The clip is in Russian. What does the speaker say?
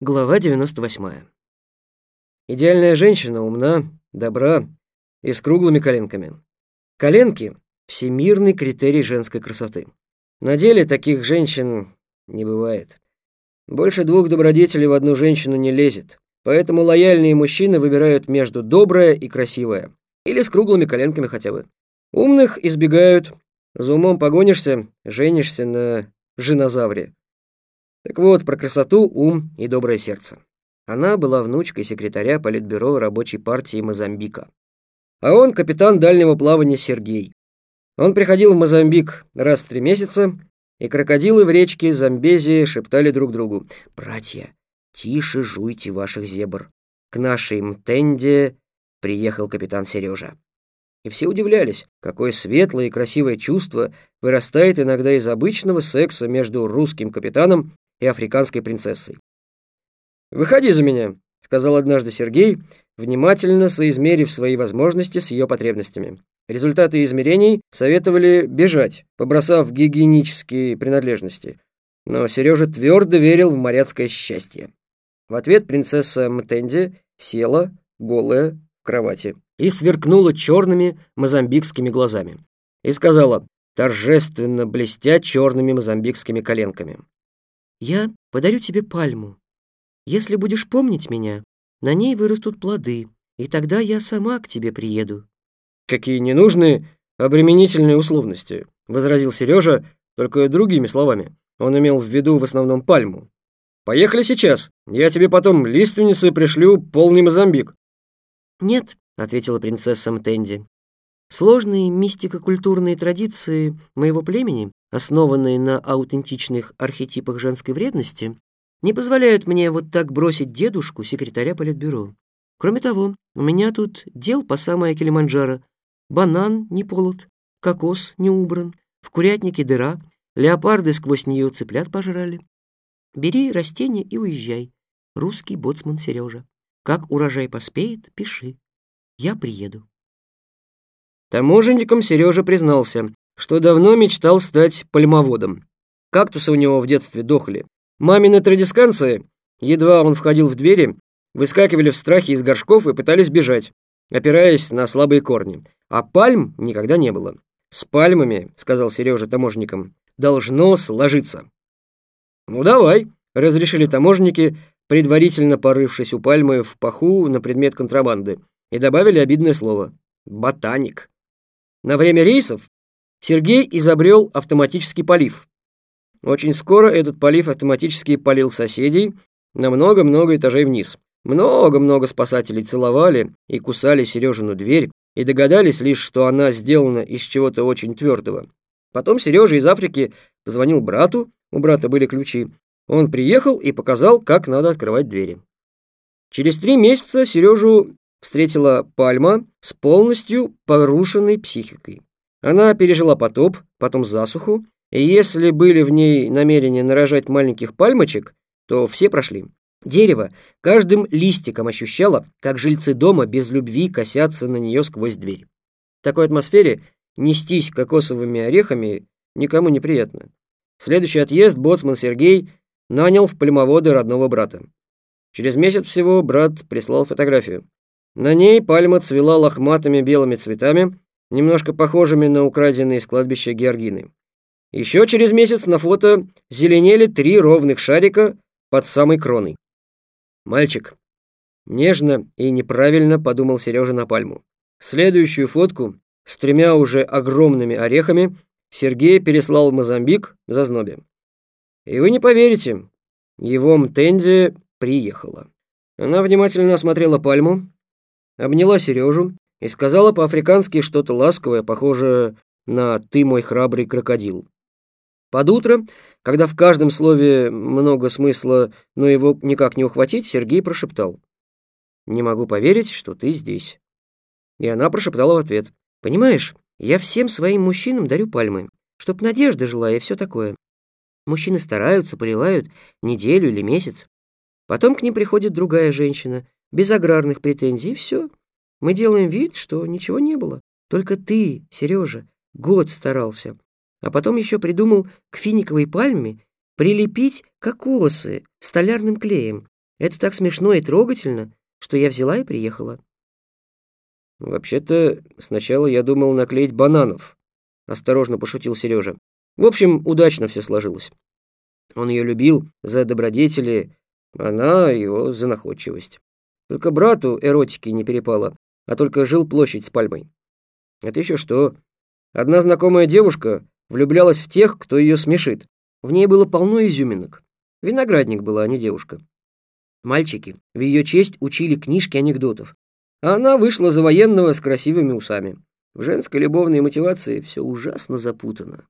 Глава 98. Идеальная женщина умна, добра и с круглыми коленками. Коленки — всемирный критерий женской красоты. На деле таких женщин не бывает. Больше двух добродетелей в одну женщину не лезет, поэтому лояльные мужчины выбирают между доброе и красивое, или с круглыми коленками хотя бы. Умных избегают, за умом погонишься, женишься на женозавре. Так вот, про красоту, ум и доброе сердце. Она была внучкой секретаря Политбюро рабочей партии Мозамбика. А он капитан дальнего плавания Сергей. Он приходил в Мозамбик раз в три месяца, и крокодилы в речке Замбези шептали друг другу. «Братья, тише жуйте ваших зебр. К нашей Мтенде приехал капитан Сережа». И все удивлялись, какое светлое и красивое чувство вырастает иногда из обычного секса между русским капитаном и африканской принцессой. «Выходи за меня», — сказал однажды Сергей, внимательно соизмерив свои возможности с ее потребностями. Результаты измерений советовали бежать, побросав гигиенические принадлежности. Но Сережа твердо верил в моряцкое счастье. В ответ принцесса Мтенди села, голая, в кровати и сверкнула черными мозамбикскими глазами. И сказала, торжественно блестя черными мозамбикскими коленками. Я подарю тебе пальму. Если будешь помнить меня, на ней вырастут плоды, и тогда я сама к тебе приеду». «Какие ненужные обременительные условности», — возразил Сережа, только другими словами. Он имел в виду в основном пальму. «Поехали сейчас. Я тебе потом лиственницы пришлю полный Мозамбик». «Нет», — ответила принцесса Мтенди. «Сложные мистико-культурные традиции моего племени основанные на аутентичных архетипах женской вредности, не позволяют мне вот так бросить дедушку, секретаря политбюро. Кроме того, у меня тут дел по самое Килиманджаро. Банан не полот, кокос не убран, в курятнике дыра, леопарды сквозь нее цыплят пожрали. Бери растение и уезжай. Русский боцман Сережа. Как урожай поспеет, пиши. Я приеду. Таможенником Сережа признался, что давно мечтал стать пальмоводом. Кактусы у него в детстве дохли. Мамины традисканцы, едва он входил в двери, выскакивали в страхе из горшков и пытались бежать, опираясь на слабые корни. А пальм никогда не было. «С пальмами», — сказал Сережа таможенникам, — «должно сложиться». «Ну давай», — разрешили таможенники, предварительно порывшись у пальмы в паху на предмет контрабанды, и добавили обидное слово «ботаник». На время рейсов Сергей изобрел автоматический полив. Очень скоро этот полив автоматически полил соседей на много-много этажей вниз. Много-много спасателей целовали и кусали Сережину дверь и догадались лишь, что она сделана из чего-то очень твердого. Потом Сережа из Африки позвонил брату, у брата были ключи. Он приехал и показал, как надо открывать двери. Через три месяца Сережу встретила Пальма с полностью порушенной психикой. Она пережила потоп, потом засуху, и если были в ней намерения нарожать маленьких пальмочек, то все прошли. Дерево каждым листиком ощущало, как жильцы дома без любви косятся на нее сквозь дверь. В такой атмосфере нестись кокосовыми орехами никому не приятно. Следующий отъезд боцман Сергей нанял в пальмоводы родного брата. Через месяц всего брат прислал фотографию. На ней пальма цвела лохматыми белыми цветами, немножко похожими на украденные с кладбища георгины. Еще через месяц на фото зеленели три ровных шарика под самой кроной. «Мальчик», — нежно и неправильно подумал Сережа на пальму. Следующую фотку с тремя уже огромными орехами Сергей переслал в Мозамбик за знобе. И вы не поверите, его Мтенди приехала. Она внимательно осмотрела пальму, обняла Сережу и сказала по-африкански что-то ласковое, похожее на «ты мой храбрый крокодил». Под утро, когда в каждом слове много смысла, но его никак не ухватить, Сергей прошептал. «Не могу поверить, что ты здесь». И она прошептала в ответ. «Понимаешь, я всем своим мужчинам дарю пальмы, чтоб надежда жила и все такое. Мужчины стараются, поливают неделю или месяц. Потом к ним приходит другая женщина, без аграрных претензий, и все. Мы делаем вид, что ничего не было. Только ты, Сережа, год старался. А потом еще придумал к финиковой пальме прилепить кокосы столярным клеем. Это так смешно и трогательно, что я взяла и приехала. Вообще-то, сначала я думал наклеить бананов, осторожно пошутил Сережа. В общем, удачно все сложилось. Он ее любил за добродетели, она его за находчивость. Только брату эротики не перепало, а только жил площадь с пальмой. Это еще что? Одна знакомая девушка влюблялась в тех, кто ее смешит. В ней было полно изюминок. Виноградник была, а не девушка. Мальчики в ее честь учили книжки анекдотов. А она вышла за военного с красивыми усами. В женской любовной мотивации все ужасно запутано.